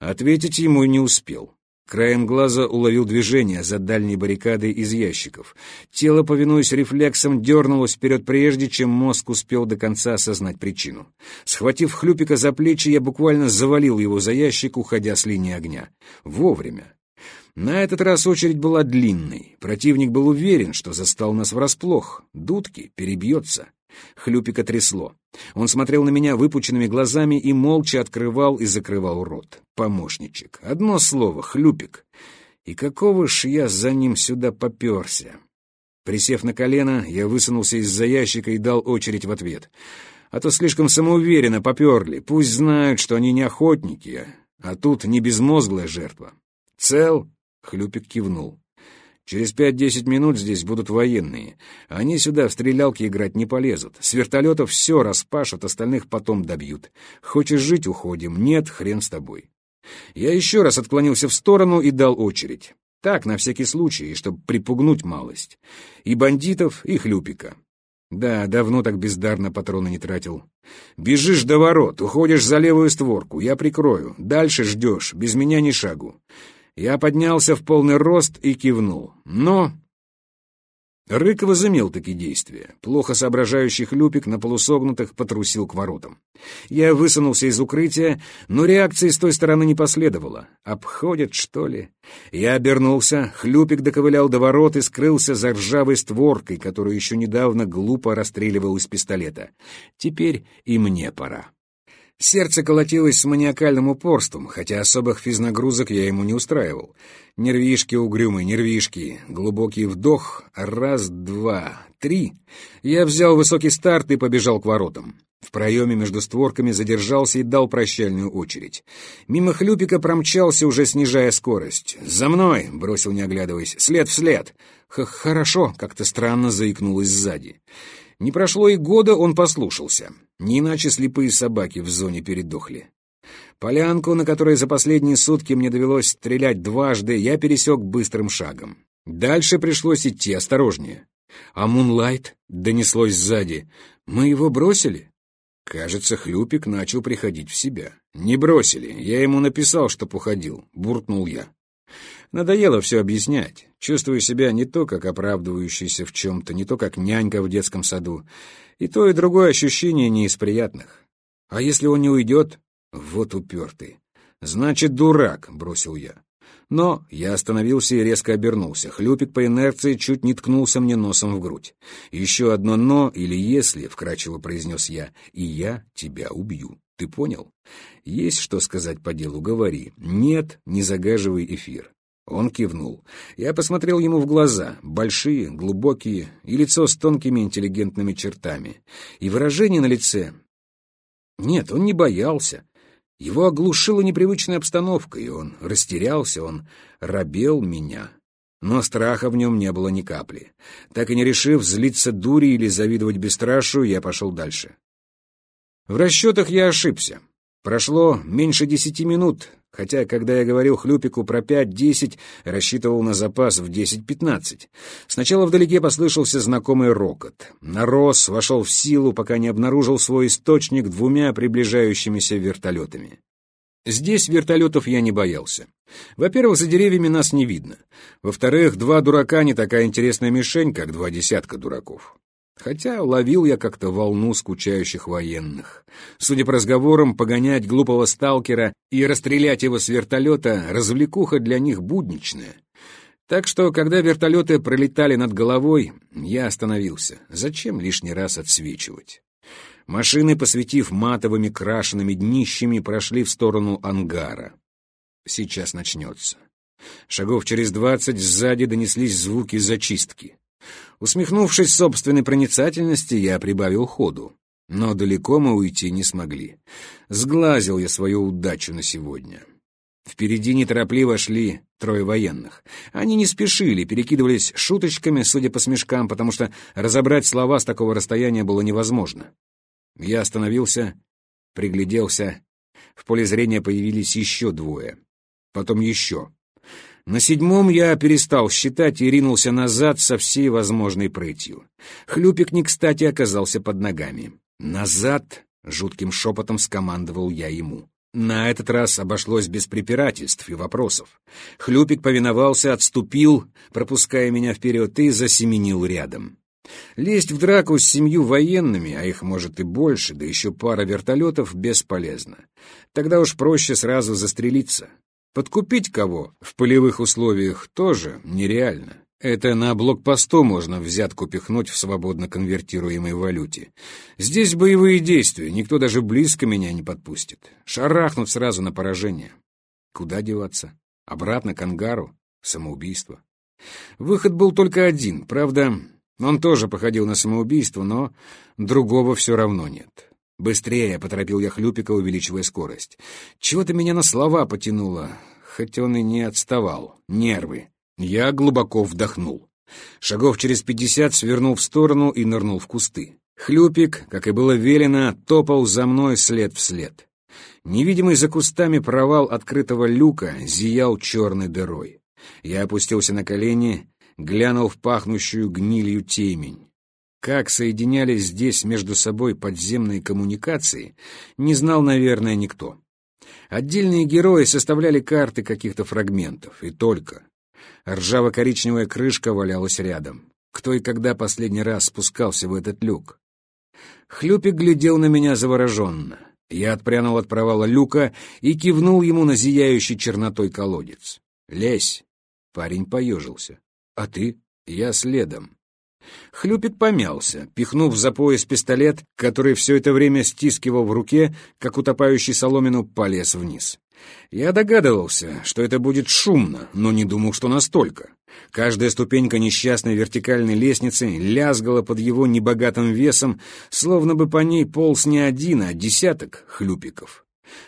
Ответить ему не успел. Краем глаза уловил движение за дальней баррикадой из ящиков. Тело, повинуясь рефлексам, дернулось вперед прежде, чем мозг успел до конца осознать причину. Схватив хлюпика за плечи, я буквально завалил его за ящик, уходя с линии огня. Вовремя. На этот раз очередь была длинной. Противник был уверен, что застал нас врасплох. Дудки перебьется. Хлюпика трясло. Он смотрел на меня выпученными глазами и молча открывал и закрывал рот. Помощничек. Одно слово — хлюпик. И какого ж я за ним сюда поперся? Присев на колено, я высунулся из-за ящика и дал очередь в ответ. А то слишком самоуверенно поперли. Пусть знают, что они не охотники, а тут не безмозглая жертва. «Цел?» Хлюпик кивнул. «Через пять-десять минут здесь будут военные. Они сюда в стрелялки играть не полезут. С вертолетов все распашут, остальных потом добьют. Хочешь жить — уходим. Нет, хрен с тобой». Я еще раз отклонился в сторону и дал очередь. Так, на всякий случай, чтобы припугнуть малость. И бандитов, и хлюпика. Да, давно так бездарно патроны не тратил. Бежишь до ворот, уходишь за левую створку, я прикрою. Дальше ждешь, без меня ни шагу. Я поднялся в полный рост и кивнул. Но... Рык возымел таки действие. Плохо соображающий хлюпик на полусогнутых потрусил к воротам. Я высунулся из укрытия, но реакции с той стороны не последовало. Обходят, что ли? Я обернулся, хлюпик доковылял до ворот и скрылся за ржавой створкой, которую еще недавно глупо расстреливал из пистолета. Теперь и мне пора. Сердце колотилось с маниакальным упорством, хотя особых физнагрузок я ему не устраивал. Нервишки угрюмые, нервишки. Глубокий вдох. Раз, два, три. Я взял высокий старт и побежал к воротам. В проеме между створками задержался и дал прощальную очередь. Мимо хлюпика промчался, уже снижая скорость. «За мной!» — бросил, не оглядываясь. «След вслед!» Х «Хорошо!» — как-то странно заикнулась сзади. Не прошло и года, он послушался. Не иначе слепые собаки в зоне передохли. Полянку, на которой за последние сутки мне довелось стрелять дважды, я пересек быстрым шагом. Дальше пришлось идти осторожнее. А Мунлайт донеслось сзади. Мы его бросили? Кажется, Хлюпик начал приходить в себя. Не бросили. Я ему написал, чтоб уходил. Буркнул я. Надоело все объяснять. Чувствую себя не то, как оправдывающийся в чем-то, не то, как нянька в детском саду. И то, и другое ощущение не из приятных. А если он не уйдет? Вот упертый. Значит, дурак, бросил я. Но я остановился и резко обернулся. Хлюпик по инерции чуть не ткнулся мне носом в грудь. «Еще одно «но» или «если», — вкрадчиво произнес я, — «и я тебя убью». Ты понял? Есть что сказать по делу, говори. Нет, не загаживай эфир. Он кивнул. Я посмотрел ему в глаза, большие, глубокие, и лицо с тонкими интеллигентными чертами. И выражение на лице... Нет, он не боялся. Его оглушила непривычная обстановка, и он растерялся, он робел меня. Но страха в нем не было ни капли. Так и не решив злиться дури или завидовать бесстрашию, я пошел дальше. В расчетах я ошибся. Прошло меньше десяти минут, хотя, когда я говорил Хлюпику про пять-десять, рассчитывал на запас в десять-пятнадцать. Сначала вдалеке послышался знакомый рокот. Нарос вошел в силу, пока не обнаружил свой источник двумя приближающимися вертолетами. Здесь вертолетов я не боялся. Во-первых, за деревьями нас не видно. Во-вторых, два дурака не такая интересная мишень, как два десятка дураков. Хотя ловил я как-то волну скучающих военных. Судя по разговорам, погонять глупого сталкера и расстрелять его с вертолета — развлекуха для них будничная. Так что, когда вертолеты пролетали над головой, я остановился. Зачем лишний раз отсвечивать? Машины, посветив матовыми крашенными днищами, прошли в сторону ангара. Сейчас начнется. Шагов через двадцать сзади донеслись звуки зачистки. Усмехнувшись собственной проницательности, я прибавил ходу. Но далеко мы уйти не смогли. Сглазил я свою удачу на сегодня. Впереди неторопливо шли трое военных. Они не спешили, перекидывались шуточками, судя по смешкам, потому что разобрать слова с такого расстояния было невозможно. Я остановился, пригляделся. В поле зрения появились еще двое. Потом еще. На седьмом я перестал считать и ринулся назад со всей возможной прытью. Хлюпик не кстати оказался под ногами. «Назад!» — жутким шепотом скомандовал я ему. На этот раз обошлось без препирательств и вопросов. Хлюпик повиновался, отступил, пропуская меня вперед, и засеменил рядом. Лезть в драку с семью военными, а их может и больше, да еще пара вертолетов, бесполезно. Тогда уж проще сразу застрелиться. Подкупить кого в полевых условиях тоже нереально. Это на блокпосту можно взятку пихнуть в свободно конвертируемой валюте. Здесь боевые действия, никто даже близко меня не подпустит. Шарахнут сразу на поражение. Куда деваться? Обратно к ангару? Самоубийство. Выход был только один, правда, он тоже походил на самоубийство, но другого все равно нет. «Быстрее!» — поторопил я Хлюпика, увеличивая скорость. «Чего-то меня на слова потянуло, хоть он и не отставал. Нервы. Я глубоко вдохнул. Шагов через пятьдесят свернул в сторону и нырнул в кусты. Хлюпик, как и было велено, топал за мной след в след. Невидимый за кустами провал открытого люка зиял черной дырой. Я опустился на колени, глянул в пахнущую гнилью темень. Как соединялись здесь между собой подземные коммуникации, не знал, наверное, никто. Отдельные герои составляли карты каких-то фрагментов, и только. Ржаво-коричневая крышка валялась рядом. Кто и когда последний раз спускался в этот люк? Хлюпик глядел на меня завороженно. Я отпрянул от провала люка и кивнул ему на зияющий чернотой колодец. «Лезь!» Парень поежился. «А ты?» «Я следом». Хлюпик помялся, пихнув за пояс пистолет, который все это время стискивал в руке, как утопающий соломину, полез вниз. Я догадывался, что это будет шумно, но не думал, что настолько. Каждая ступенька несчастной вертикальной лестницы лязгала под его небогатым весом, словно бы по ней полз не один, а десяток хлюпиков.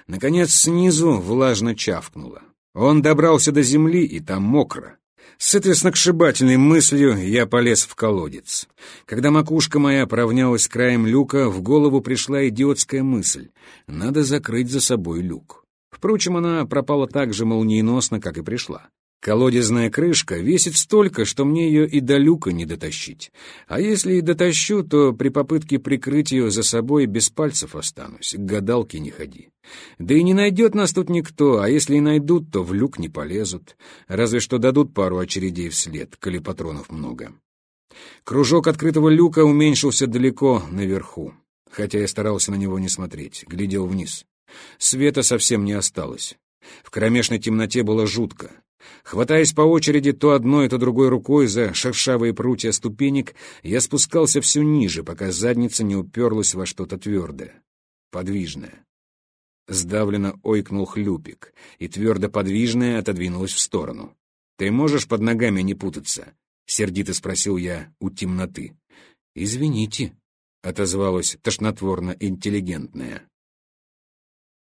Наконец снизу влажно чавкнуло. Он добрался до земли, и там мокро. С этой сногсшибательной мыслью я полез в колодец. Когда макушка моя поравнялась с краем люка, в голову пришла идиотская мысль — надо закрыть за собой люк. Впрочем, она пропала так же молниеносно, как и пришла. Колодезная крышка весит столько, что мне ее и до люка не дотащить. А если и дотащу, то при попытке прикрыть ее за собой без пальцев останусь, к гадалке не ходи. Да и не найдет нас тут никто, а если и найдут, то в люк не полезут. Разве что дадут пару очередей вслед, коли патронов много. Кружок открытого люка уменьшился далеко наверху, хотя я старался на него не смотреть, глядел вниз. Света совсем не осталось. В кромешной темноте было жутко. Хватаясь по очереди то одной, то другой рукой за шершавые прутья ступенек, я спускался все ниже, пока задница не уперлась во что-то твердое, подвижное. Сдавленно ойкнул хлюпик, и твердо подвижное отодвинулось в сторону. «Ты можешь под ногами не путаться?» — сердито спросил я у темноты. «Извините», — отозвалась тошнотворно-интеллигентная.